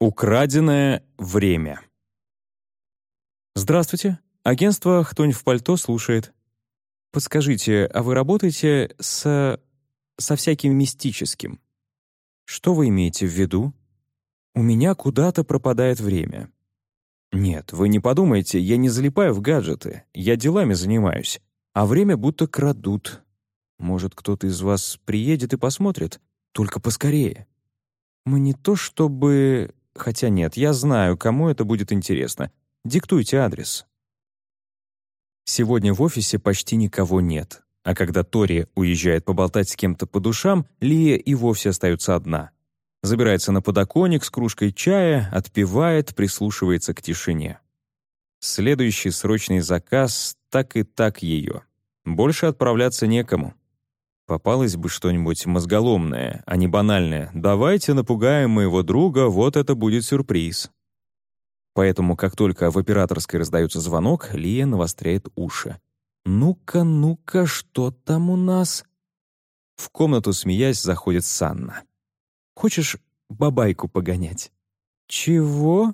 Украденное время. Здравствуйте. Агентство «Хтонь в пальто» слушает. Подскажите, а вы работаете с... со всяким мистическим? Что вы имеете в виду? У меня куда-то пропадает время. Нет, вы не подумайте, я не залипаю в гаджеты, я делами занимаюсь, а время будто крадут. Может, кто-то из вас приедет и посмотрит? Только поскорее. Мы не то чтобы... Хотя нет, я знаю, кому это будет интересно. Диктуйте адрес. Сегодня в офисе почти никого нет. А когда Тори уезжает поболтать с кем-то по душам, Лия и вовсе остается одна. Забирается на подоконник с кружкой чая, отпивает, прислушивается к тишине. Следующий срочный заказ так и так ее. Больше отправляться некому. Попалось бы что-нибудь мозголомное, а не банальное. «Давайте напугаем моего друга, вот это будет сюрприз». Поэтому, как только в операторской раздается звонок, Лия навостряет уши. «Ну-ка, ну-ка, что там у нас?» В комнату, смеясь, заходит Санна. «Хочешь бабайку погонять?» «Чего?»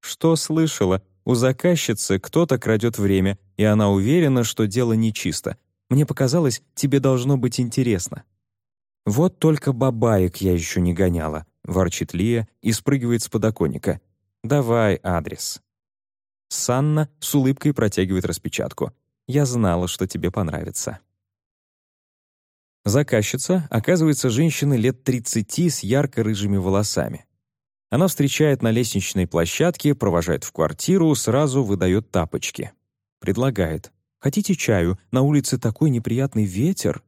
«Что слышала? У заказчицы кто-то крадет время, и она уверена, что дело нечисто. Мне показалось, тебе должно быть интересно». «Вот только бабаек я еще не гоняла», — ворчит Лия и спрыгивает с подоконника. «Давай адрес». Санна с улыбкой протягивает распечатку. «Я знала, что тебе понравится». Заказчица оказывается женщиной лет 30 с ярко-рыжими волосами. Она встречает на лестничной площадке, провожает в квартиру, сразу выдает тапочки. Предлагает. Хотите чаю? На улице такой неприятный ветер».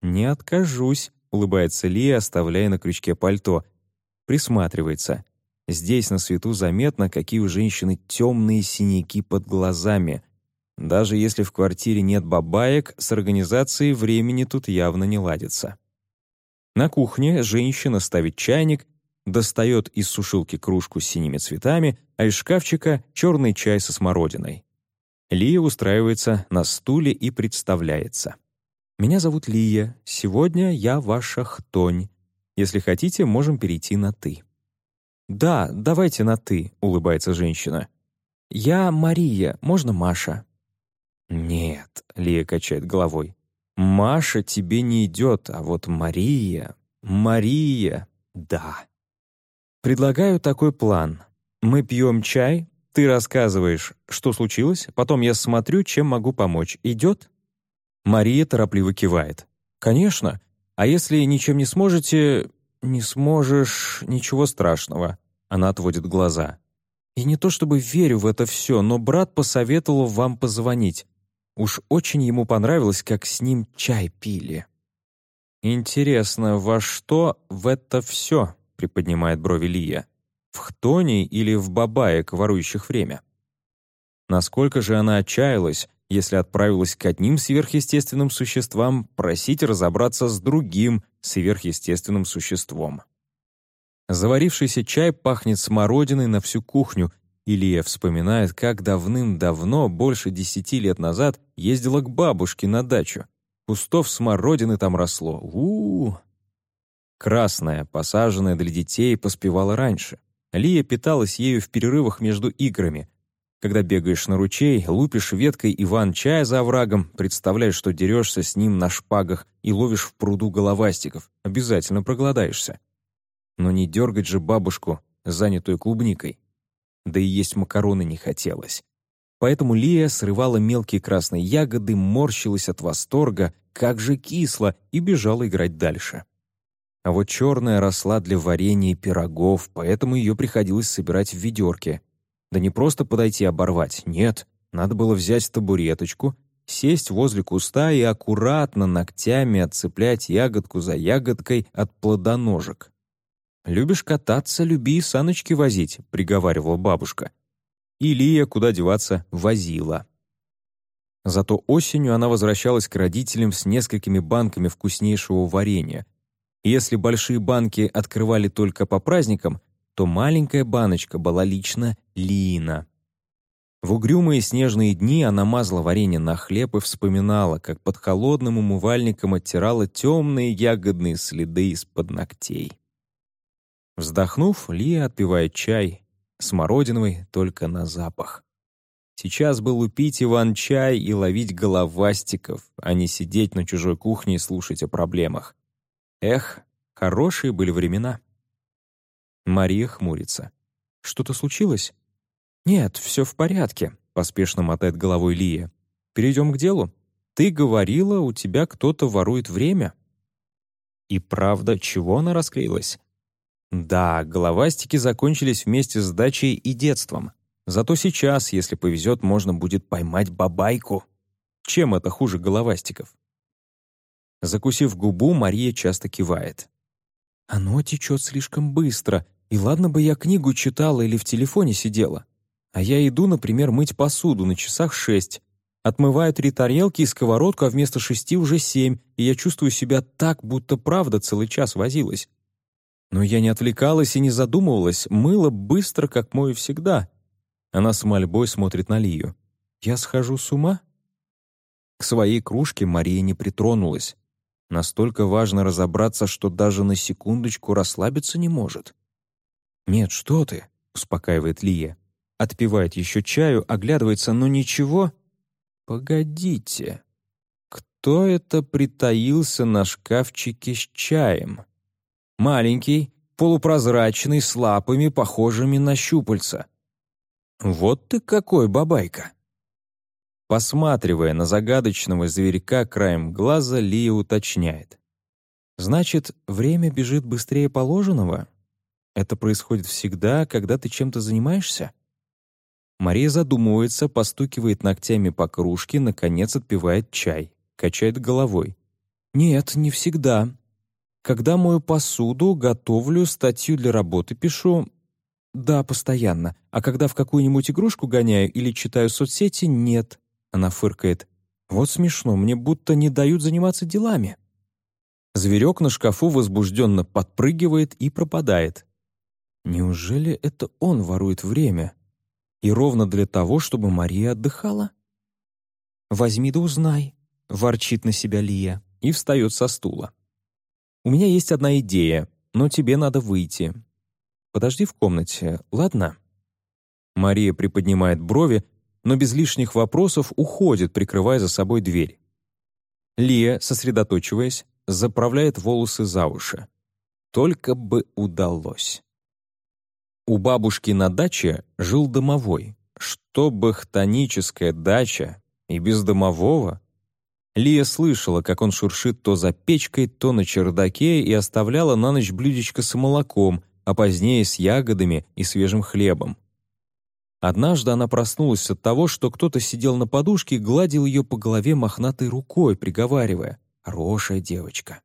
«Не откажусь», — улыбается Лия, оставляя на крючке пальто. Присматривается. Здесь на свету заметно, какие у женщины темные синяки под глазами. Даже если в квартире нет бабаек, с организацией времени тут явно не ладится. На кухне женщина ставит чайник, достает из сушилки кружку с синими цветами, а из шкафчика — черный чай со смородиной. Лия устраивается на стуле и представляется. «Меня зовут Лия. Сегодня я ваша хтонь. Если хотите, можем перейти на «ты». «Да, давайте на «ты», — улыбается женщина. «Я Мария, можно Маша?» «Нет», — Лия качает головой. «Маша тебе не идет, а вот Мария... Мария... Да». Предлагаю такой план. Мы пьем чай, ты рассказываешь, что случилось, потом я смотрю, чем могу помочь. Идет?» Мария торопливо кивает. «Конечно. А если ничем не сможете... не сможешь... ничего страшного». Она отводит глаза. «И не то чтобы верю в это все, но брат посоветовал вам позвонить. Уж очень ему понравилось, как с ним чай пили». «Интересно, во что в это все?» — приподнимает брови Лия в хтоне или в бабаек, ворующих время. Насколько же она отчаялась, если отправилась к одним сверхъестественным существам просить разобраться с другим сверхъестественным существом. Заварившийся чай пахнет смородиной на всю кухню, Илья вспоминает, как давным-давно, больше десяти лет назад, ездила к бабушке на дачу. Кустов смородины там росло. у, -у, -у. Красная, посаженная для детей, поспевала раньше. Лия питалась ею в перерывах между играми. Когда бегаешь на ручей, лупишь веткой иван-чая за оврагом, представляешь, что дерешься с ним на шпагах и ловишь в пруду головастиков. Обязательно проголодаешься. Но не дергать же бабушку, занятую клубникой. Да и есть макароны не хотелось. Поэтому Лия срывала мелкие красные ягоды, морщилась от восторга, как же кисло, и бежала играть дальше. А вот черная росла для варенья и пирогов, поэтому ее приходилось собирать в ведерке. Да не просто подойти оборвать, нет. Надо было взять табуреточку, сесть возле куста и аккуратно ногтями отцеплять ягодку за ягодкой от плодоножек. «Любишь кататься, люби и саночки возить», — приговаривала бабушка. И Лия, куда деваться, возила. Зато осенью она возвращалась к родителям с несколькими банками вкуснейшего варенья, если большие банки открывали только по праздникам, то маленькая баночка была лично Лина. В угрюмые снежные дни она мазала варенье на хлеб и вспоминала, как под холодным умывальником оттирала темные ягодные следы из-под ногтей. Вздохнув, Лия отпивает чай, смородиновый только на запах. Сейчас бы лупить Иван-чай и ловить головастиков, а не сидеть на чужой кухне и слушать о проблемах. Эх, хорошие были времена. Мария хмурится. «Что-то случилось?» «Нет, все в порядке», — поспешно мотает головой Лия. «Перейдем к делу. Ты говорила, у тебя кто-то ворует время». И правда, чего она расклеилась? Да, головастики закончились вместе с дачей и детством. Зато сейчас, если повезет, можно будет поймать бабайку. Чем это хуже головастиков? Закусив губу, Мария часто кивает. «Оно течет слишком быстро, и ладно бы я книгу читала или в телефоне сидела. А я иду, например, мыть посуду на часах шесть. Отмываю три тарелки и сковородку, а вместо шести уже семь, и я чувствую себя так, будто правда целый час возилась. Но я не отвлекалась и не задумывалась, мыла быстро, как мою всегда. Она с мольбой смотрит на Лию. «Я схожу с ума?» К своей кружке Мария не притронулась. Настолько важно разобраться, что даже на секундочку расслабиться не может. «Нет, что ты», — успокаивает Лия. Отпивает еще чаю, оглядывается, но ничего. Погодите. Кто это притаился на шкафчике с чаем? Маленький, полупрозрачный, с лапами, похожими на щупальца. Вот ты какой, бабайка! Посматривая на загадочного зверька краем глаза, Лия уточняет. «Значит, время бежит быстрее положенного? Это происходит всегда, когда ты чем-то занимаешься?» Мария задумывается, постукивает ногтями по кружке, наконец отпивает чай, качает головой. «Нет, не всегда. Когда мою посуду, готовлю, статью для работы пишу. Да, постоянно. А когда в какую-нибудь игрушку гоняю или читаю соцсети, нет». Она фыркает. «Вот смешно, мне будто не дают заниматься делами». Зверек на шкафу возбужденно подпрыгивает и пропадает. Неужели это он ворует время? И ровно для того, чтобы Мария отдыхала? «Возьми да узнай», — ворчит на себя Лия и встает со стула. «У меня есть одна идея, но тебе надо выйти. Подожди в комнате, ладно?» Мария приподнимает брови, но без лишних вопросов уходит, прикрывая за собой дверь. Лия, сосредоточиваясь, заправляет волосы за уши. Только бы удалось. У бабушки на даче жил домовой. Что бахтоническая дача и без домового? Лия слышала, как он шуршит то за печкой, то на чердаке и оставляла на ночь блюдечко с молоком, а позднее с ягодами и свежим хлебом. Однажды она проснулась от того, что кто-то сидел на подушке и гладил ее по голове мохнатой рукой, приговаривая «Хорошая девочка».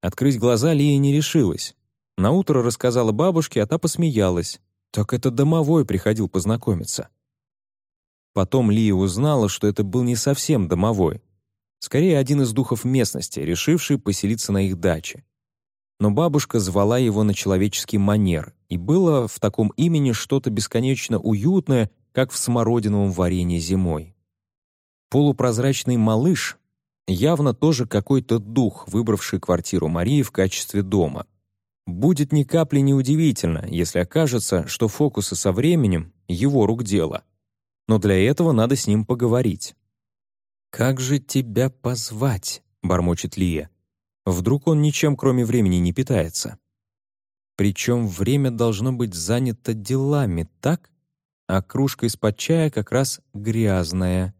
Открыть глаза Лия не решилась. Наутро рассказала бабушке, а та посмеялась. Так это домовой приходил познакомиться. Потом Лия узнала, что это был не совсем домовой. Скорее, один из духов местности, решивший поселиться на их даче. Но бабушка звала его на человеческий манер, и было в таком имени что-то бесконечно уютное, как в смородиновом варенье зимой. Полупрозрачный малыш — явно тоже какой-то дух, выбравший квартиру Марии в качестве дома. Будет ни капли неудивительно, если окажется, что фокусы со временем — его рук дело. Но для этого надо с ним поговорить. «Как же тебя позвать?» — бормочет Лия. «Вдруг он ничем, кроме времени, не питается?» Причем время должно быть занято делами, так? А кружка из-под чая как раз грязная.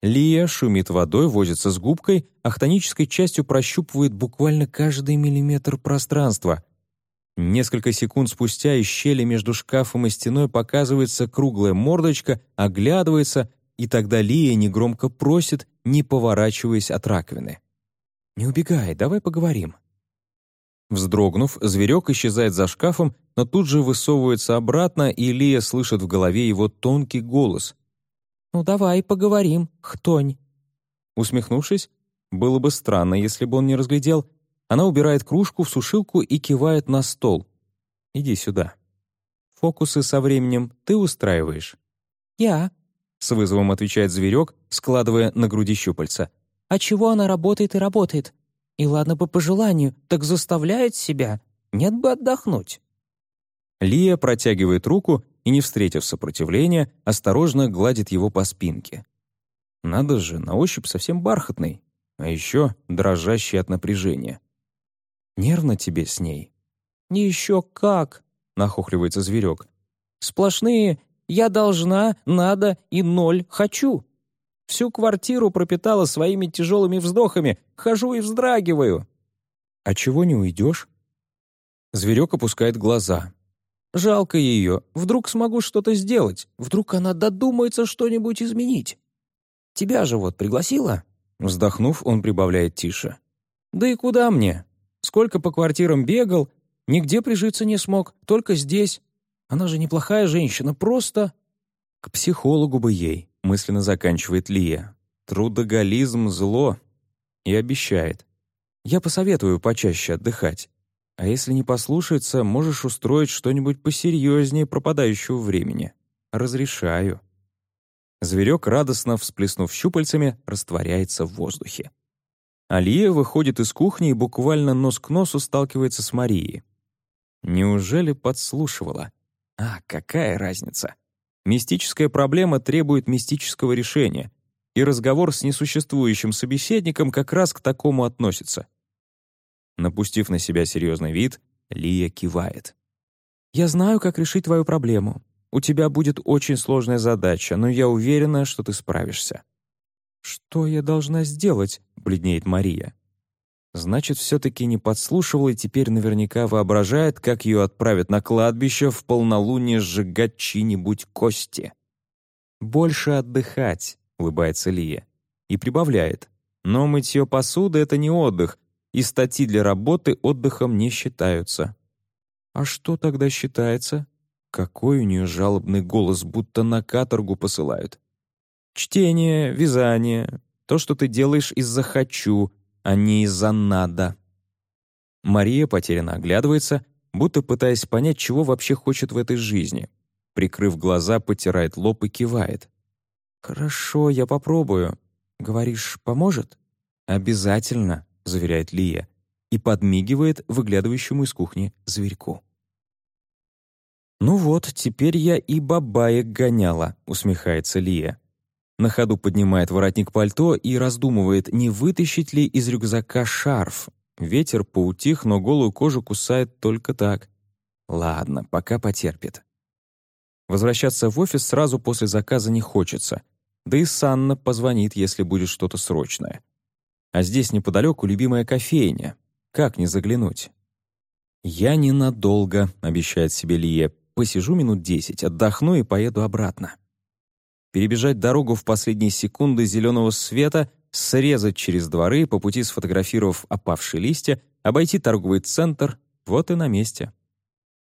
Лия шумит водой, возится с губкой, а хтонической частью прощупывает буквально каждый миллиметр пространства. Несколько секунд спустя из щели между шкафом и стеной показывается круглая мордочка, оглядывается, и тогда Лия негромко просит, не поворачиваясь от раковины. «Не убегай, давай поговорим». Вздрогнув, зверек исчезает за шкафом, но тут же высовывается обратно, и Лия слышит в голове его тонкий голос. «Ну давай поговорим, хтонь». Усмехнувшись, было бы странно, если бы он не разглядел, она убирает кружку в сушилку и кивает на стол. «Иди сюда». «Фокусы со временем ты устраиваешь?» «Я», — с вызовом отвечает зверек, складывая на груди щупальца. «А чего она работает и работает? И ладно бы по желанию, так заставляет себя. Нет бы отдохнуть». Лия протягивает руку и, не встретив сопротивления, осторожно гладит его по спинке. Надо же, на ощупь совсем бархатный, а еще дрожащий от напряжения. Нервно тебе с ней? «Не еще как!» — нахохливается зверек. «Сплошные «я должна», «надо» и «ноль» хочу. Всю квартиру пропитала своими тяжелыми вздохами, хожу и вздрагиваю». «А чего не уйдешь?» Зверек опускает глаза. «Жалко ее. Вдруг смогу что-то сделать. Вдруг она додумается что-нибудь изменить. Тебя же вот пригласила?» Вздохнув, он прибавляет тише. «Да и куда мне? Сколько по квартирам бегал, нигде прижиться не смог, только здесь. Она же неплохая женщина, просто...» «К психологу бы ей», — мысленно заканчивает Лия. «Трудоголизм — зло». И обещает. «Я посоветую почаще отдыхать. А если не послушается, можешь устроить что-нибудь посерьезнее пропадающего времени. Разрешаю». Зверек, радостно всплеснув щупальцами, растворяется в воздухе. Алия выходит из кухни и буквально нос к носу сталкивается с Марией. Неужели подслушивала? А, какая разница? Мистическая проблема требует мистического решения, и разговор с несуществующим собеседником как раз к такому относится. Напустив на себя серьезный вид, Лия кивает. «Я знаю, как решить твою проблему. У тебя будет очень сложная задача, но я уверена, что ты справишься». «Что я должна сделать?» — бледнеет Мария. Значит, все-таки не подслушивала и теперь наверняка воображает, как ее отправят на кладбище в полнолуние сжигать чьи-нибудь кости. «Больше отдыхать», — улыбается Лия. И прибавляет. «Но мытье посуды — это не отдых, и статьи для работы отдыхом не считаются». «А что тогда считается?» Какой у нее жалобный голос, будто на каторгу посылают. Чтение, вязание, то, что ты делаешь из-за «хочу», а не из-за «надо». Мария потерянно оглядывается, будто пытаясь понять, чего вообще хочет в этой жизни. Прикрыв глаза, потирает лоб и кивает. «Хорошо, я попробую. Говоришь, поможет?» «Обязательно», — заверяет Лия и подмигивает выглядывающему из кухни зверьку. «Ну вот, теперь я и бабаек гоняла», — усмехается Лия. На ходу поднимает воротник пальто и раздумывает, не вытащить ли из рюкзака шарф. Ветер поутих, но голую кожу кусает только так. Ладно, пока потерпит. Возвращаться в офис сразу после заказа не хочется. Да и Санна позвонит, если будет что-то срочное. А здесь неподалеку любимая кофейня. Как не заглянуть? «Я ненадолго», — обещает себе Лия. Посижу минут десять, отдохну и поеду обратно. Перебежать дорогу в последние секунды зеленого света, срезать через дворы, по пути сфотографировав опавшие листья, обойти торговый центр — вот и на месте.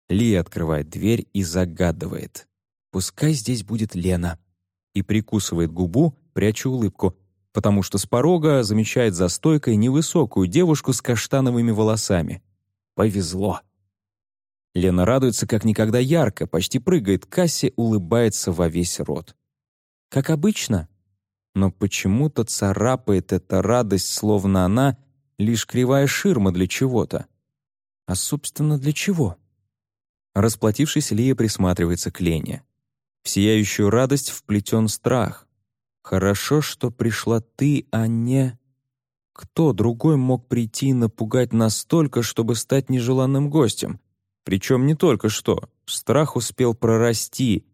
Лия открывает дверь и загадывает. «Пускай здесь будет Лена». И прикусывает губу, пряча улыбку, потому что с порога замечает за стойкой невысокую девушку с каштановыми волосами. Повезло. Лена радуется как никогда ярко, почти прыгает к кассе, улыбается во весь рот. Как обычно. Но почему-то царапает эта радость, словно она — лишь кривая ширма для чего-то. А, собственно, для чего? Расплатившись, Лия присматривается к Лене. В сияющую радость вплетен страх. «Хорошо, что пришла ты, а не...» Кто другой мог прийти и напугать настолько, чтобы стать нежеланным гостем? Причем не только что. Страх успел прорасти.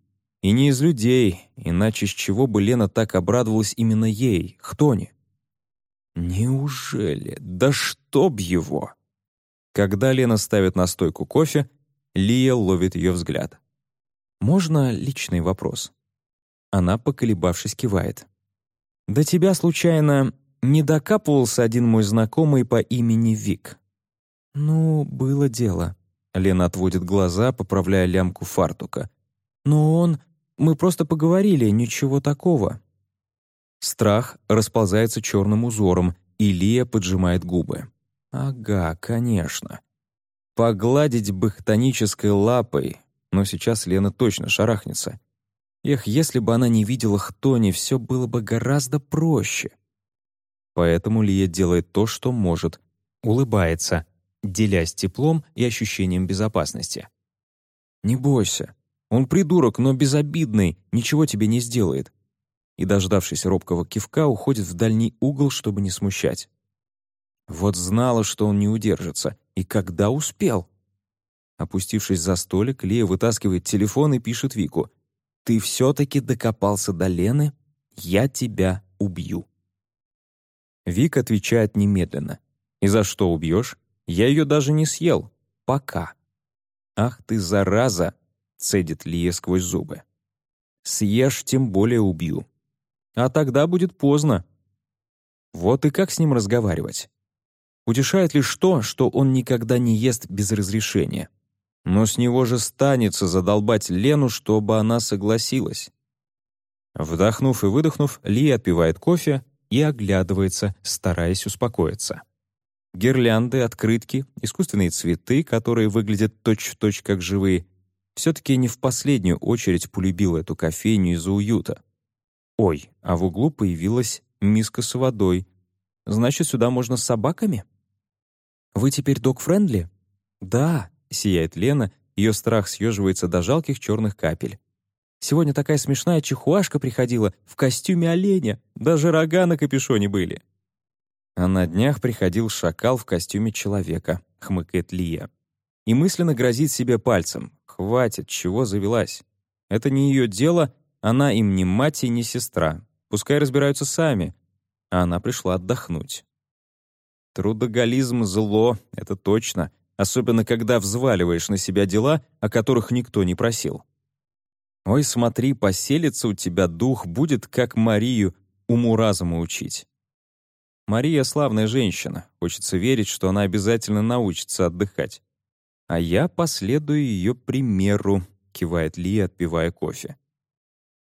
И не из людей, иначе с чего бы Лена так обрадовалась именно ей, Хтоне? Неужели? Да чтоб его! Когда Лена ставит на стойку кофе, Лия ловит ее взгляд. «Можно личный вопрос?» Она, поколебавшись, кивает. «До тебя, случайно, не докапывался один мой знакомый по имени Вик?» «Ну, было дело», Лена отводит глаза, поправляя лямку фартука. «Но он... Мы просто поговорили, ничего такого». Страх расползается черным узором, и Лия поджимает губы. «Ага, конечно. Погладить бы хтонической лапой, но сейчас Лена точно шарахнется. Эх, если бы она не видела хтони, все было бы гораздо проще». Поэтому Лия делает то, что может. Улыбается — делясь теплом и ощущением безопасности. «Не бойся. Он придурок, но безобидный, ничего тебе не сделает». И, дождавшись робкого кивка, уходит в дальний угол, чтобы не смущать. Вот знала, что он не удержится. И когда успел? Опустившись за столик, Лия вытаскивает телефон и пишет Вику. «Ты все-таки докопался до Лены? Я тебя убью». Вик отвечает немедленно. «И за что убьешь? Я ее даже не съел. Пока». «Ах ты, зараза!» — цедит Лия сквозь зубы. «Съешь, тем более убью. А тогда будет поздно». Вот и как с ним разговаривать? Утешает лишь то, что он никогда не ест без разрешения. Но с него же станется задолбать Лену, чтобы она согласилась. Вдохнув и выдохнув, Ли отпивает кофе и оглядывается, стараясь успокоиться. Гирлянды, открытки, искусственные цветы, которые выглядят точь-в-точь точь как живые, все-таки не в последнюю очередь полюбил эту кофейню из-за уюта. Ой, а в углу появилась миска с водой. Значит, сюда можно с собаками? «Вы теперь док-френдли?» «Да», — сияет Лена, ее страх съеживается до жалких черных капель. «Сегодня такая смешная чихуашка приходила в костюме оленя, даже рога на капюшоне были». А на днях приходил шакал в костюме человека, хмыкает Лия. И мысленно грозит себе пальцем. Хватит, чего завелась. Это не ее дело, она им не мать и не сестра. Пускай разбираются сами. А она пришла отдохнуть. Трудоголизм — зло, это точно, особенно когда взваливаешь на себя дела, о которых никто не просил. Ой, смотри, поселится у тебя дух, будет как Марию уму-разуму учить. Мария — славная женщина, хочется верить, что она обязательно научится отдыхать. А я последую ее примеру, кивает Ли, отпивая кофе.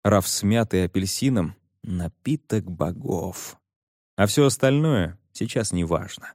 Раф с мятой апельсином — напиток богов. А все остальное сейчас не важно.